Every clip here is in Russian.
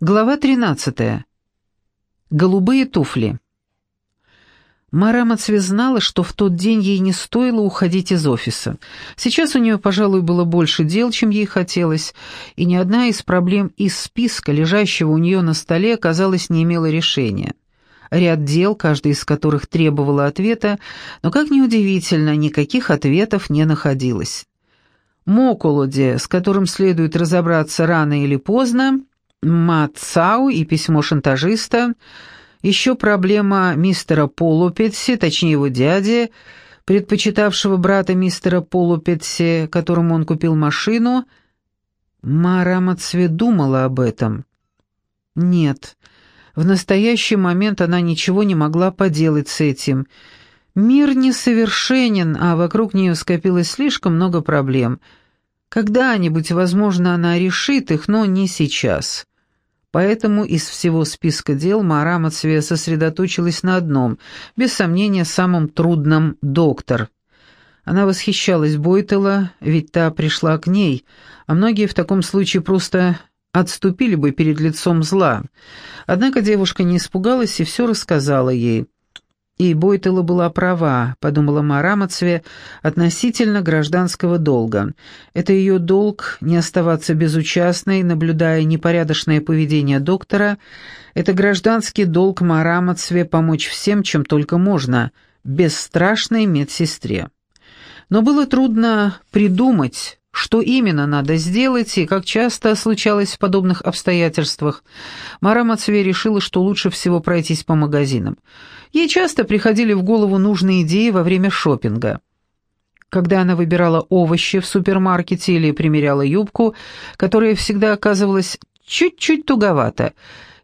Глава 13. Голубые туфли. Мара Мацве знала, что в тот день ей не стоило уходить из офиса. Сейчас у нее, пожалуй, было больше дел, чем ей хотелось, и ни одна из проблем из списка, лежащего у нее на столе, казалось, не имела решения. Ряд дел, каждый из которых требовало ответа, но, как ни удивительно, никаких ответов не находилось. Моколоде, с которым следует разобраться рано или поздно, Мацау и письмо шантажиста, еще проблема мистера Полупетси, точнее его дяди, предпочитавшего брата мистера Полупетси, которому он купил машину. Мара Мацве думала об этом. Нет, в настоящий момент она ничего не могла поделать с этим. Мир несовершенен, а вокруг нее скопилось слишком много проблем. Когда-нибудь, возможно, она решит их, но не сейчас. Поэтому из всего списка дел Мара Мацве сосредоточилась на одном, без сомнения, самом трудном — доктор. Она восхищалась Бойтела, ведь та пришла к ней, а многие в таком случае просто отступили бы перед лицом зла. Однако девушка не испугалась и все рассказала ей. И Бойтела была права, подумала Марамацве, относительно гражданского долга. Это ее долг не оставаться безучастной, наблюдая непорядочное поведение доктора. Это гражданский долг Марамацве помочь всем, чем только можно, бесстрашной медсестре. Но было трудно придумать, что именно надо сделать и как часто случалось в подобных обстоятельствах, Мара Мацвей решила, что лучше всего пройтись по магазинам. Ей часто приходили в голову нужные идеи во время шопинга. Когда она выбирала овощи в супермаркете или примеряла юбку, которая всегда оказывалась чуть-чуть туговата,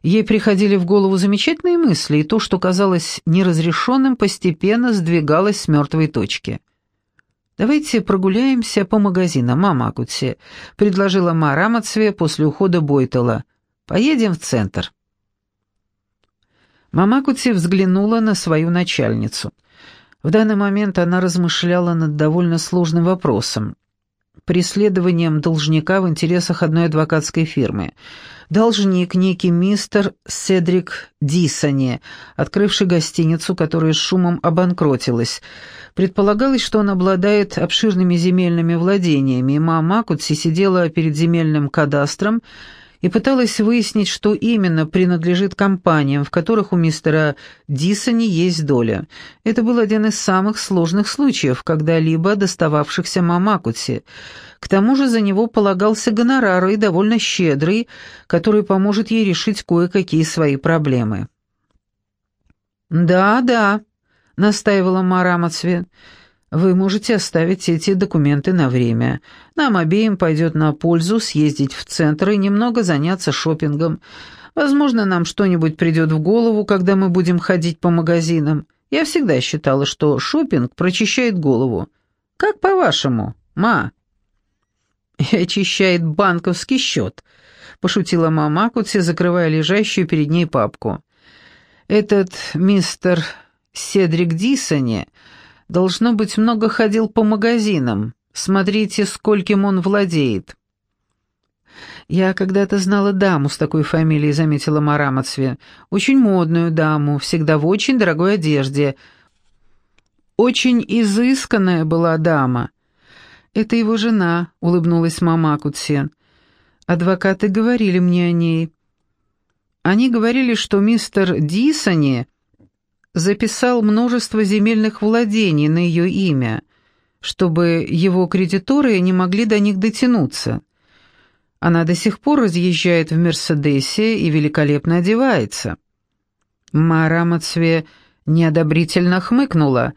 ей приходили в голову замечательные мысли, и то, что казалось неразрешенным, постепенно сдвигалось с мертвой точки. «Давайте прогуляемся по магазинам, мама Акутси», — предложила Мара Мацве после ухода Бойтела. «Поедем в центр». Мама Кути взглянула на свою начальницу. В данный момент она размышляла над довольно сложным вопросом преследованием должника в интересах одной адвокатской фирмы. Должник, некий мистер Седрик Дисони, открывший гостиницу, которая с шумом обанкротилась. Предполагалось, что он обладает обширными земельными владениями, и мама Макутси сидела перед земельным кадастром и пыталась выяснить, что именно принадлежит компаниям, в которых у мистера Дисони есть доля. Это был один из самых сложных случаев, когда-либо достававшихся Мамакути. К тому же за него полагался гонорар и довольно щедрый, который поможет ей решить кое-какие свои проблемы. «Да, да», — настаивала Мара Мацве, — вы можете оставить эти документы на время. Нам обеим пойдет на пользу съездить в центр и немного заняться шопингом. Возможно, нам что-нибудь придет в голову, когда мы будем ходить по магазинам. Я всегда считала, что шопинг прочищает голову. Как по-вашему, ма?» «И очищает банковский счет», — пошутила мама Акутси, закрывая лежащую перед ней папку. «Этот мистер Седрик Дисони Должно быть, много ходил по магазинам. Смотрите, скольким он владеет». «Я когда-то знала даму с такой фамилией», — заметила Марамацве. «Очень модную даму, всегда в очень дорогой одежде. Очень изысканная была дама». «Это его жена», — улыбнулась мама Кутсен. «Адвокаты говорили мне о ней». Они говорили, что мистер Дисони записал множество земельных владений на ее имя, чтобы его кредиторы не могли до них дотянуться. Она до сих пор разъезжает в «Мерседесе» и великолепно одевается. Мара Мацве неодобрительно хмыкнула.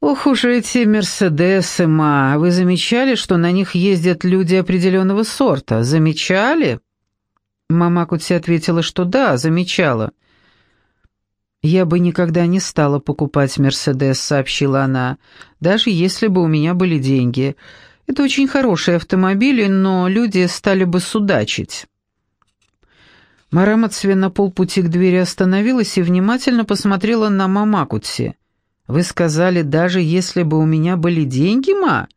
«Ох уж эти «Мерседесы», ма! Вы замечали, что на них ездят люди определенного сорта? Замечали?» Мама Кутси ответила, что да, замечала. «Я бы никогда не стала покупать «Мерседес», — сообщила она, «даже если бы у меня были деньги. Это очень хорошие автомобили, но люди стали бы судачить». Марамацве на полпути к двери остановилась и внимательно посмотрела на Мамакутси. «Вы сказали, даже если бы у меня были деньги, ма?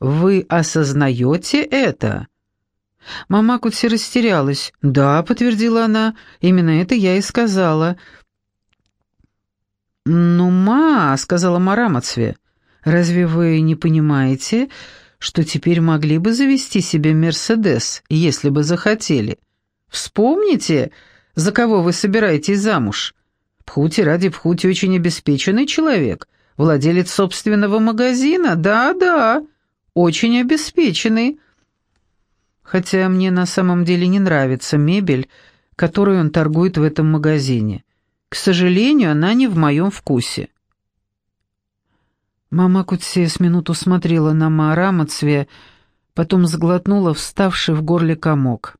Вы осознаете это?» Мама Кутси растерялась. «Да», — подтвердила она, — «именно это я и сказала». «Ну, ма», — сказала Марамацве, — «разве вы не понимаете, что теперь могли бы завести себе Мерседес, если бы захотели? Вспомните, за кого вы собираетесь замуж. Пхути ради Пхути очень обеспеченный человек, владелец собственного магазина, да-да, очень обеспеченный. Хотя мне на самом деле не нравится мебель, которую он торгует в этом магазине. К сожалению, она не в моем вкусе. Мама Кутсе с минуту смотрела на Маарамацве, потом сглотнула вставший в горле комок.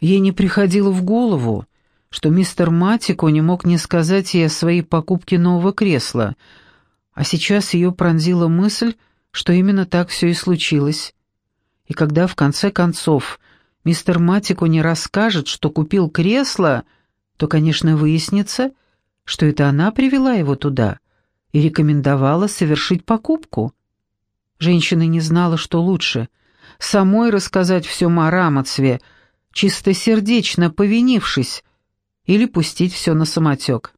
Ей не приходило в голову, что мистер Матико не мог не сказать ей о своей покупке нового кресла, а сейчас ее пронзила мысль, что именно так все и случилось. И когда в конце концов мистер Матико не расскажет, что купил кресло, то, конечно, выяснится, что это она привела его туда и рекомендовала совершить покупку. Женщина не знала, что лучше — самой рассказать все Марамацве, чистосердечно повинившись, или пустить все на самотек.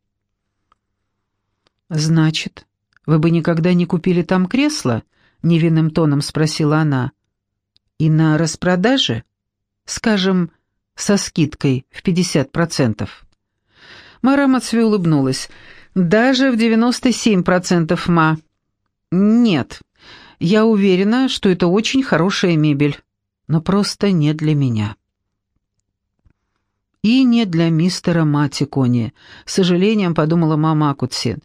«Значит, вы бы никогда не купили там кресло?» — невинным тоном спросила она. «И на распродаже? Скажем, со скидкой в пятьдесят процентов?» Мара Мацве улыбнулась. Даже в 97% ма. Нет, я уверена, что это очень хорошая мебель, но просто не для меня. И не для мистера Матикони, с сожалением подумала мама Акутсин.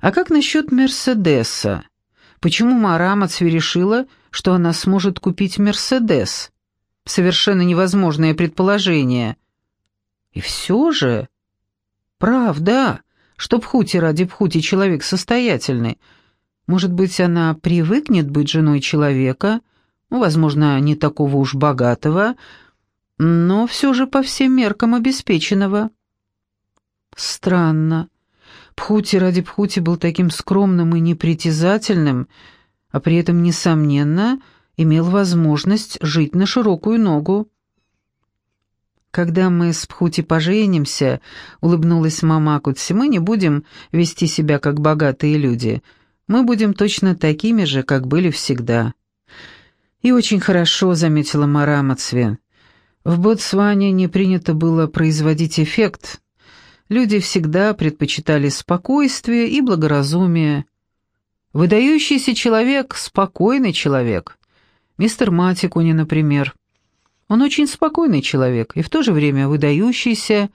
А как насчет Мерседеса? Почему Мара решила, что она сможет купить Мерседес? Совершенно невозможное предположение. И все же... Правда что Пхути ради Пхути человек состоятельный. Может быть, она привыкнет быть женой человека, ну, возможно, не такого уж богатого, но все же по всем меркам обеспеченного. Странно. Пхути ради Пхути был таким скромным и непритязательным, а при этом, несомненно, имел возможность жить на широкую ногу. «Когда мы с Пхути поженимся», — улыбнулась мама Акутси, — «мы не будем вести себя как богатые люди. Мы будем точно такими же, как были всегда». «И очень хорошо», — заметила Мара Мацве. «В Ботсване не принято было производить эффект. Люди всегда предпочитали спокойствие и благоразумие. Выдающийся человек — спокойный человек. Мистер Матикуни, например». Он очень спокойный человек и в то же время выдающийся,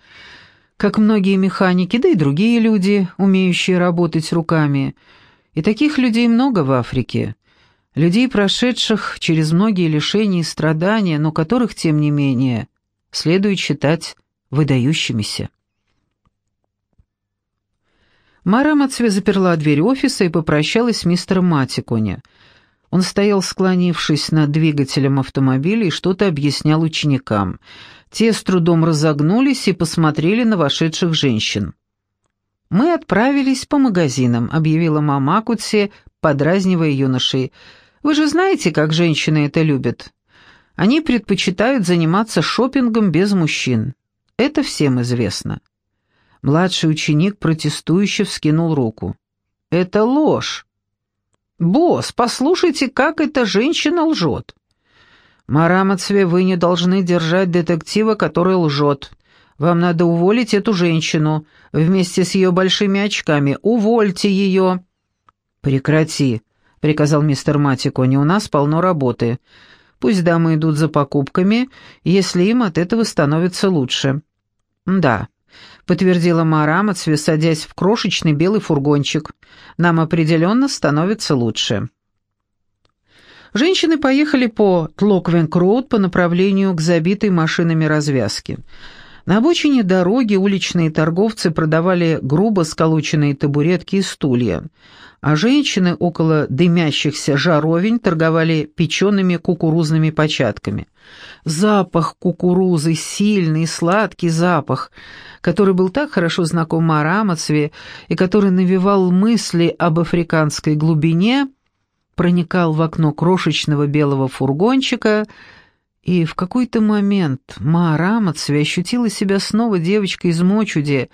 как многие механики, да и другие люди, умеющие работать руками. И таких людей много в Африке. Людей, прошедших через многие лишения и страдания, но которых, тем не менее, следует считать выдающимися. Мара Мацве заперла дверь офиса и попрощалась с мистером Матиконе – он стоял, склонившись над двигателем автомобиля, и что-то объяснял ученикам. Те с трудом разогнулись и посмотрели на вошедших женщин. «Мы отправились по магазинам», — объявила мама Кутсе, подразнивая юношей. «Вы же знаете, как женщины это любят. Они предпочитают заниматься шопингом без мужчин. Это всем известно». Младший ученик протестующе вскинул руку. «Это ложь. «Босс, послушайте, как эта женщина лжет!» «Марамацве, вы не должны держать детектива, который лжет. Вам надо уволить эту женщину вместе с ее большими очками. Увольте ее!» «Прекрати», — приказал мистер Матикони, — «у нас полно работы. Пусть дамы идут за покупками, если им от этого становится лучше». «Да, — подтвердила Марама, садясь в крошечный белый фургончик. «Нам определенно становится лучше». Женщины поехали по Тлоквенк-Роуд по направлению к забитой машинами развязке. На обочине дороги уличные торговцы продавали грубо сколоченные табуретки и стулья, а женщины около дымящихся жаровень торговали печеными кукурузными початками. Запах кукурузы, сильный, сладкий запах, который был так хорошо знаком Марамацве и который навевал мысли об африканской глубине, проникал в окно крошечного белого фургончика И в какой-то момент Ма Рамацви ощутила себя снова девочкой из Мочуди,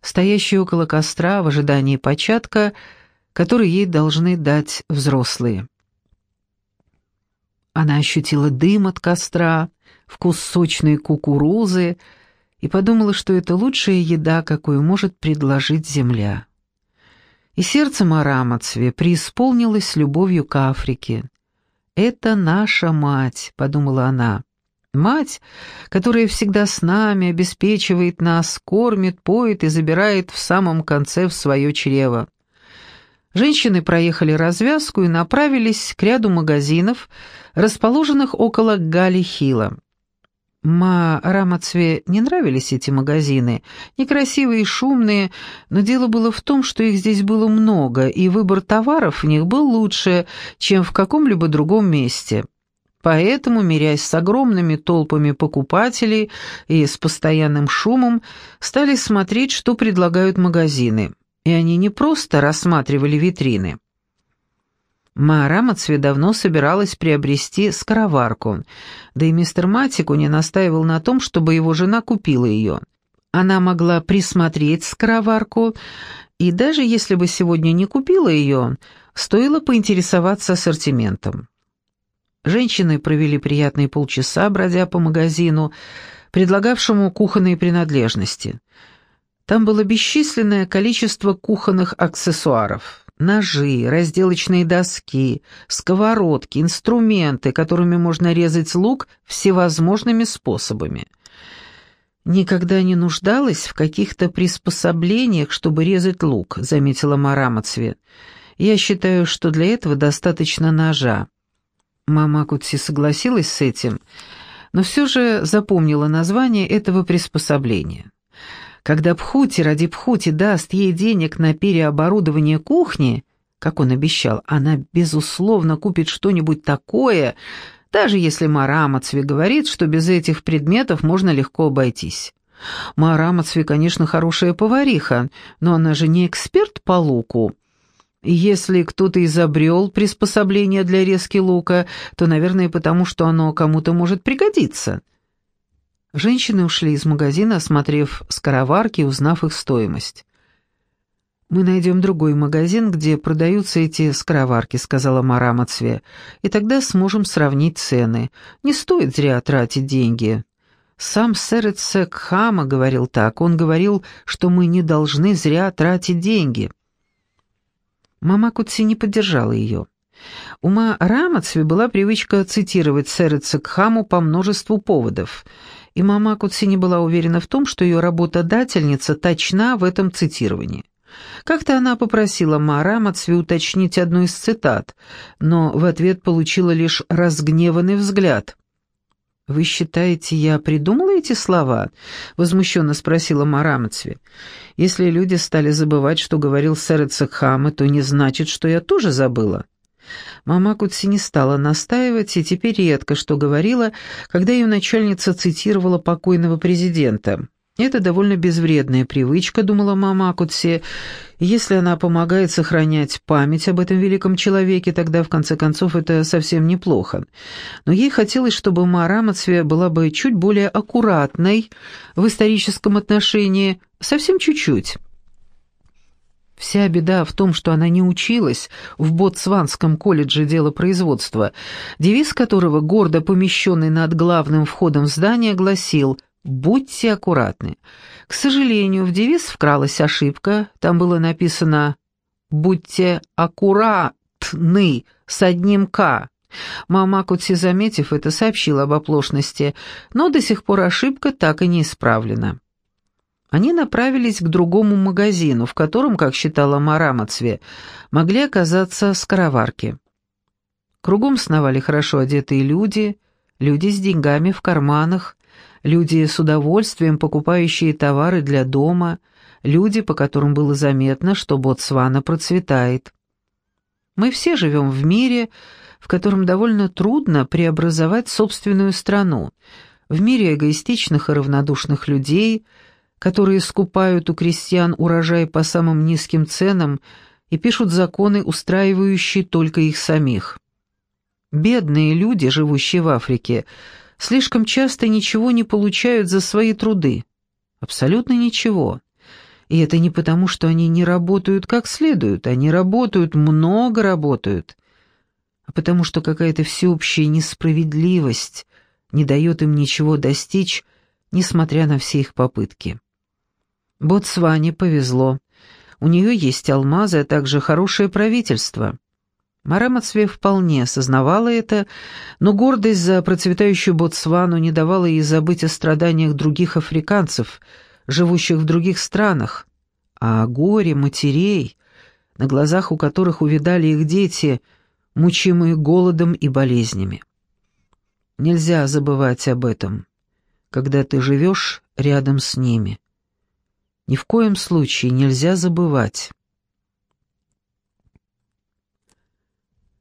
стоящей около костра в ожидании початка, который ей должны дать взрослые. Она ощутила дым от костра, вкус сочной кукурузы и подумала, что это лучшая еда, какую может предложить земля. И сердце Марамацве преисполнилось любовью к Африке. «Это наша мать», — подумала она. «Мать, которая всегда с нами, обеспечивает нас, кормит, поет и забирает в самом конце в свое чрево». Женщины проехали развязку и направились к ряду магазинов, расположенных около Гали-Хила. Ма Рамацве не нравились эти магазины, некрасивые и шумные, но дело было в том, что их здесь было много, и выбор товаров в них был лучше, чем в каком-либо другом месте. Поэтому, мирясь с огромными толпами покупателей и с постоянным шумом, стали смотреть, что предлагают магазины. И они не просто рассматривали витрины. Маарамацве давно собиралась приобрести скороварку, да и мистер Матику не настаивал на том, чтобы его жена купила ее. Она могла присмотреть скороварку, и даже если бы сегодня не купила ее, стоило поинтересоваться ассортиментом. Женщины провели приятные полчаса, бродя по магазину, предлагавшему кухонные принадлежности. Там было бесчисленное количество кухонных аксессуаров. Ножи, разделочные доски, сковородки, инструменты, которыми можно резать лук всевозможными способами. «Никогда не нуждалась в каких-то приспособлениях, чтобы резать лук», — заметила Марамацве. «Я считаю, что для этого достаточно ножа». Мама Кутси согласилась с этим, но все же запомнила название этого приспособления. Когда Пхути ради Пхути даст ей денег на переоборудование кухни, как он обещал, она, безусловно, купит что-нибудь такое, даже если Марамацви говорит, что без этих предметов можно легко обойтись. Марамацви, конечно, хорошая повариха, но она же не эксперт по луку. Если кто-то изобрел приспособление для резки лука, то, наверное, потому что оно кому-то может пригодиться. Женщины ушли из магазина, осмотрев скороварки и узнав их стоимость. «Мы найдем другой магазин, где продаются эти скороварки», — сказала Мара Мацве, «и тогда сможем сравнить цены. Не стоит зря тратить деньги». Сам сэр Хама говорил так. Он говорил, что мы не должны зря тратить деньги. Мама Кутси не поддержала ее. У Ма Рамацве была привычка цитировать сэра Цекхаму по множеству поводов — и мама Кутси не была уверена в том, что ее работодательница точна в этом цитировании. Как-то она попросила Мара Мацви уточнить одну из цитат, но в ответ получила лишь разгневанный взгляд. «Вы считаете, я придумала эти слова?» — возмущенно спросила Мара Мацви. «Если люди стали забывать, что говорил сэр Ицехама, то не значит, что я тоже забыла». Мама Кутси не стала настаивать и теперь редко что говорила, когда ее начальница цитировала покойного президента. «Это довольно безвредная привычка», — думала мама Кутси. «Если она помогает сохранять память об этом великом человеке, тогда, в конце концов, это совсем неплохо. Но ей хотелось, чтобы Мара Мацве была бы чуть более аккуратной в историческом отношении, совсем чуть-чуть». Вся беда в том, что она не училась в Ботсванском колледже делопроизводства, девиз которого, гордо помещенный над главным входом в здание, гласил «Будьте аккуратны». К сожалению, в девиз вкралась ошибка, там было написано «Будьте аккуратны» с одним «к». Мама Кутси, заметив это, сообщила об оплошности, но до сих пор ошибка так и не исправлена. Они направились к другому магазину, в котором, как считала Марамацве, могли оказаться скороварки. Кругом сновали хорошо одетые люди, люди с деньгами в карманах, люди с удовольствием покупающие товары для дома, люди, по которым было заметно, что Ботсвана процветает. Мы все живем в мире, в котором довольно трудно преобразовать собственную страну, в мире эгоистичных и равнодушных людей – которые скупают у крестьян урожай по самым низким ценам и пишут законы, устраивающие только их самих. Бедные люди, живущие в Африке, слишком часто ничего не получают за свои труды. Абсолютно ничего. И это не потому, что они не работают как следует, они работают, много работают, а потому что какая-то всеобщая несправедливость не дает им ничего достичь, несмотря на все их попытки. Ботсване повезло. У нее есть алмазы, а также хорошее правительство. Марамацве вполне осознавала это, но гордость за процветающую Ботсвану не давала ей забыть о страданиях других африканцев, живущих в других странах, а о горе матерей, на глазах у которых увидали их дети, мучимые голодом и болезнями. Нельзя забывать об этом, когда ты живешь рядом с ними. Ни в коем случае нельзя забывать.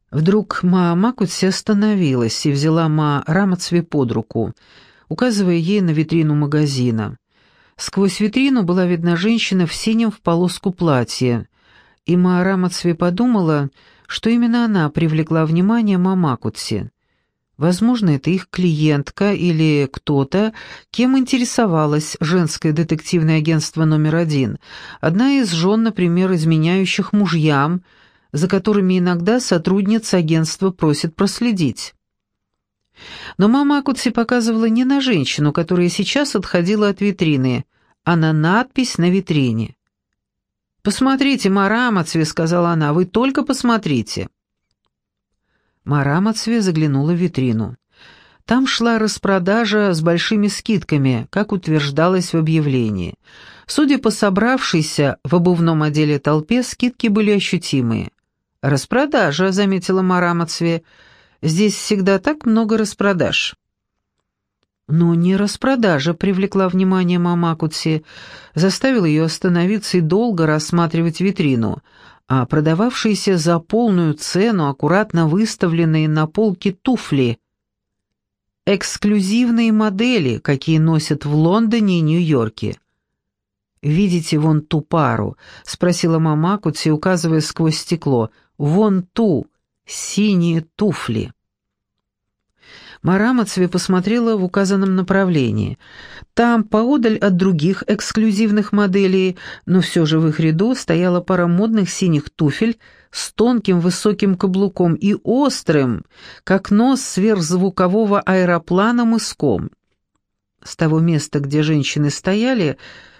Вдруг Ма Макутси остановилась и взяла Ма Рамацве под руку, указывая ей на витрину магазина. Сквозь витрину была видна женщина в синем в полоску платье, и Ма Рамацве подумала, что именно она привлекла внимание Ма Макутси. Возможно, это их клиентка или кто-то, кем интересовалось женское детективное агентство номер один, одна из жен, например, изменяющих мужьям, за которыми иногда сотрудница агентства просит проследить. Но мама Акутси показывала не на женщину, которая сейчас отходила от витрины, а на надпись на витрине. «Посмотрите, Марамацве», — сказала она, — «вы только посмотрите». Марамацве заглянула в витрину. Там шла распродажа с большими скидками, как утверждалось в объявлении. Судя по собравшейся в обувном отделе толпе, скидки были ощутимые. «Распродажа», — заметила Марамацве. «Здесь всегда так много распродаж». Но не распродажа привлекла внимание Мамакутси, заставила ее остановиться и долго рассматривать витрину, а продававшиеся за полную цену аккуратно выставленные на полке туфли. Эксклюзивные модели, какие носят в Лондоне и Нью-Йорке. «Видите вон ту пару?» — спросила мама Кутси, указывая сквозь стекло. «Вон ту! Синие туфли!» Марамацве посмотрела в указанном направлении. Там, поодаль от других эксклюзивных моделей, но все же в их ряду стояла пара модных синих туфель с тонким высоким каблуком и острым, как нос сверхзвукового аэроплана мыском. С того места, где женщины стояли,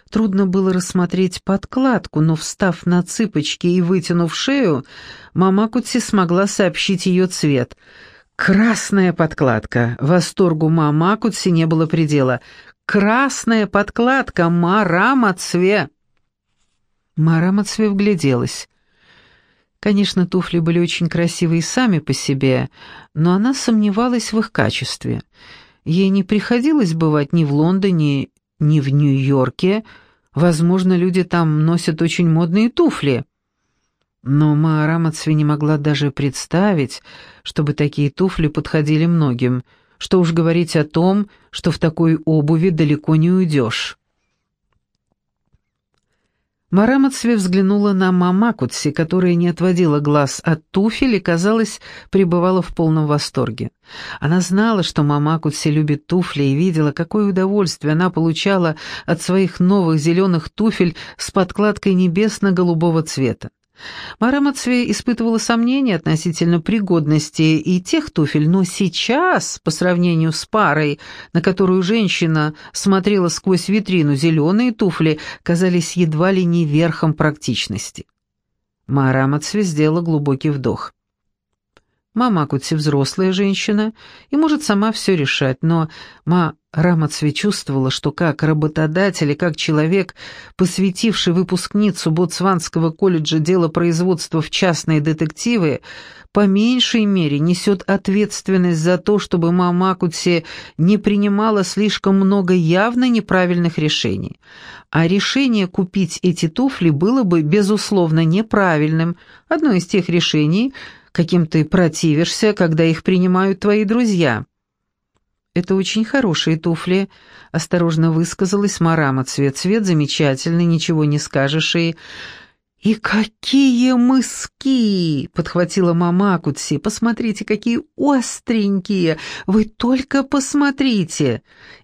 Трудно было рассмотреть подкладку, но, встав на цыпочки и вытянув шею, мама Кутси смогла сообщить ее цвет. «Красная подкладка!» Восторгу мама Кутси не было предела. «Красная подкладка! Марамацве!» Марамацве вгляделась. Конечно, туфли были очень красивые сами по себе, но она сомневалась в их качестве. Ей не приходилось бывать ни в Лондоне, ни в Нью-Йорке. Возможно, люди там носят очень модные туфли. Но Маара не могла даже представить, чтобы такие туфли подходили многим. Что уж говорить о том, что в такой обуви далеко не уйдешь. Марамацве взглянула на Мамакутси, которая не отводила глаз от туфель и, казалось, пребывала в полном восторге. Она знала, что Мамакутси любит туфли и видела, какое удовольствие она получала от своих новых зеленых туфель с подкладкой небесно-голубого цвета. Мара испытывала сомнения относительно пригодности и тех туфель, но сейчас, по сравнению с парой, на которую женщина смотрела сквозь витрину, зеленые туфли казались едва ли не верхом практичности. Мара сделала глубокий вдох. Мама Кутси взрослая женщина и может сама все решать, но Ма Рамацви чувствовала, что как работодатель и как человек, посвятивший выпускницу Ботсванского колледжа дело производства в частные детективы, по меньшей мере несет ответственность за то, чтобы мама Кутси не принимала слишком много явно неправильных решений. А решение купить эти туфли было бы, безусловно, неправильным, одно из тех решений, каким ты противишься, когда их принимают твои друзья. «Это очень хорошие туфли», — осторожно высказалась Марама. «Цвет, цвет замечательный, ничего не скажешь, и...» «И какие мыски!» — подхватила мама Акутси. «Посмотрите, какие остренькие! Вы только посмотрите!»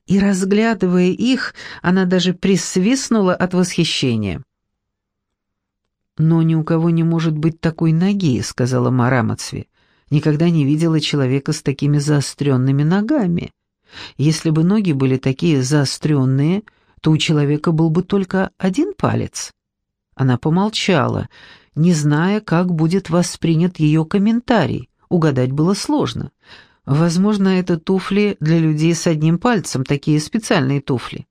И, разглядывая их, она даже присвистнула от восхищения. «Но ни у кого не может быть такой ноги», — сказала Марамацви. «Никогда не видела человека с такими заостренными ногами. Если бы ноги были такие заостренные, то у человека был бы только один палец». Она помолчала, не зная, как будет воспринят ее комментарий. Угадать было сложно. Возможно, это туфли для людей с одним пальцем, такие специальные туфли.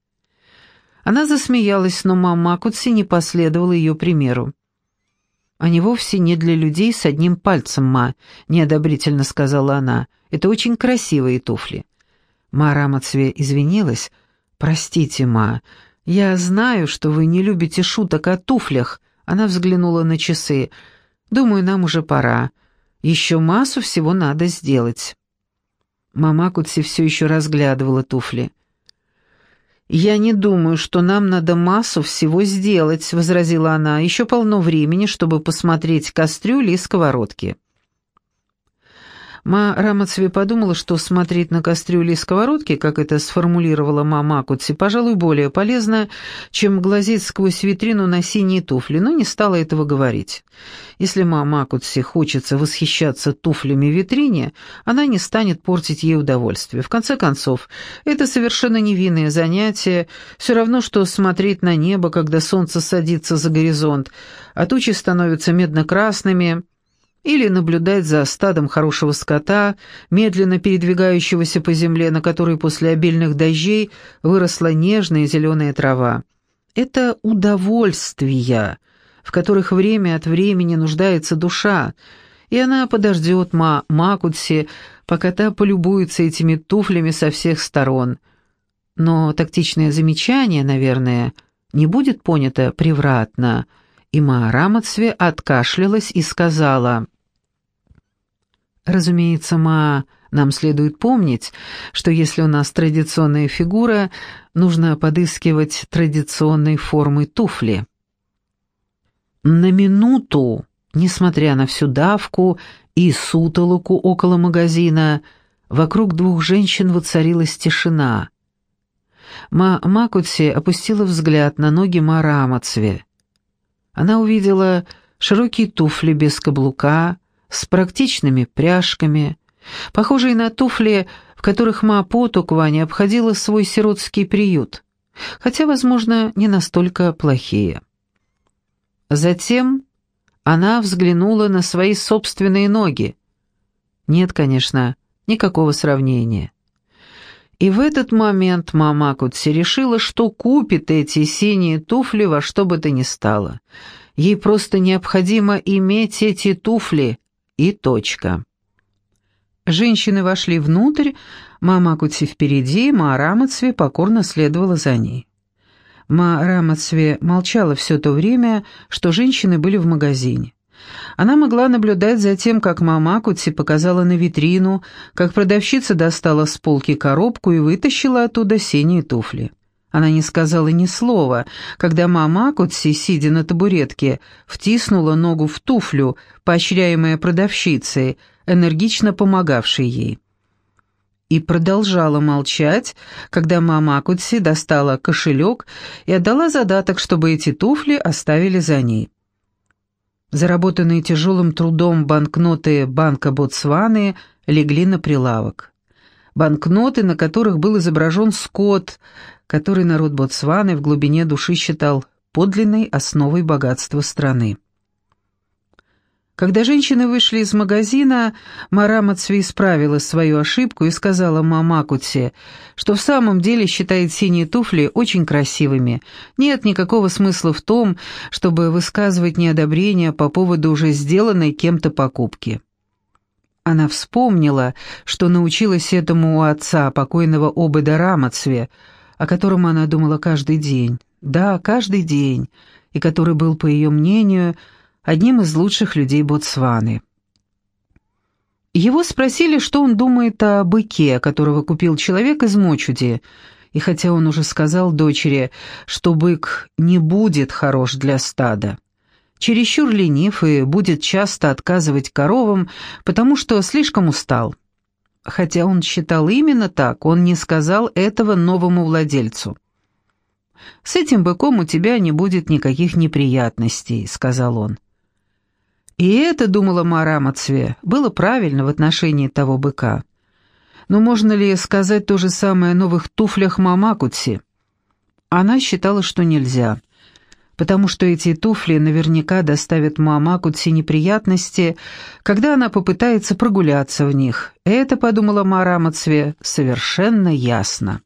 Она засмеялась, но мама Кутси не последовала ее примеру. «Они вовсе не для людей с одним пальцем, ма», — неодобрительно сказала она. «Это очень красивые туфли». Ма Рамацве извинилась. «Простите, ма, я знаю, что вы не любите шуток о туфлях». Она взглянула на часы. «Думаю, нам уже пора. Еще массу всего надо сделать». Мама Кутси все еще разглядывала туфли. «Я не думаю, что нам надо массу всего сделать», — возразила она. «Еще полно времени, чтобы посмотреть кастрюли и сковородки». Ма Рамацве подумала, что смотреть на кастрюли и сковородки, как это сформулировала мама Акутси, пожалуй, более полезно, чем глазеть сквозь витрину на синие туфли, но не стала этого говорить. Если мама Акутси хочется восхищаться туфлями в витрине, она не станет портить ей удовольствие. В конце концов, это совершенно невинное занятие, все равно, что смотреть на небо, когда солнце садится за горизонт, а тучи становятся медно-красными, или наблюдать за стадом хорошего скота, медленно передвигающегося по земле, на которой после обильных дождей выросла нежная зеленая трава. Это удовольствия, в которых время от времени нуждается душа, и она подождет Ма Макутси, пока та полюбуется этими туфлями со всех сторон. Но тактичное замечание, наверное, не будет понято превратно, и Ма Рамацве откашлялась и сказала... Разумеется, Ма, нам следует помнить, что если у нас традиционная фигура, нужно подыскивать традиционной формы туфли. На минуту, несмотря на всю давку и сутолоку около магазина, вокруг двух женщин воцарилась тишина. Ма Макутси опустила взгляд на ноги Ма Рамацве. Она увидела широкие туфли без каблука, с практичными пряжками, похожие на туфли, в которых Ма Потуквани обходила свой сиротский приют, хотя, возможно, не настолько плохие. Затем она взглянула на свои собственные ноги. Нет, конечно, никакого сравнения. И в этот момент мама Кутси решила, что купит эти синие туфли во что бы то ни стало. Ей просто необходимо иметь эти туфли, и точка. Женщины вошли внутрь, мама Кути впереди, Ма Рамацве покорно следовала за ней. Ма Рамацве молчала все то время, что женщины были в магазине. Она могла наблюдать за тем, как мама Кути показала на витрину, как продавщица достала с полки коробку и вытащила оттуда синие туфли. Она не сказала ни слова, когда мама Акутси, сидя на табуретке, втиснула ногу в туфлю, поощряемая продавщицей, энергично помогавшей ей. И продолжала молчать, когда мама Акутси достала кошелек и отдала задаток, чтобы эти туфли оставили за ней. Заработанные тяжелым трудом банкноты Банка Ботсваны легли на прилавок. Банкноты, на которых был изображен скот, который народ Ботсваны в глубине души считал подлинной основой богатства страны. Когда женщины вышли из магазина, Мара Мацви исправила свою ошибку и сказала Мамакуте, что в самом деле считает синие туфли очень красивыми. Нет никакого смысла в том, чтобы высказывать неодобрение по поводу уже сделанной кем-то покупки. Она вспомнила, что научилась этому у отца, покойного Обеда Рамацве, о котором она думала каждый день, да, каждый день, и который был, по ее мнению, одним из лучших людей Ботсваны. Его спросили, что он думает о быке, которого купил человек из Мочуди, и хотя он уже сказал дочери, что бык не будет хорош для стада, чересчур ленив и будет часто отказывать коровам, потому что слишком устал. Хотя он считал именно так, он не сказал этого новому владельцу. «С этим быком у тебя не будет никаких неприятностей», — сказал он. И это, думала Мара Мацве, было правильно в отношении того быка. Но можно ли сказать то же самое о новых туфлях Мамакутси? Она считала, что нельзя, потому что эти туфли наверняка доставят Мамакутси неприятности, когда она попытается прогуляться в них. Это, подумала Мара Мацве, совершенно ясно.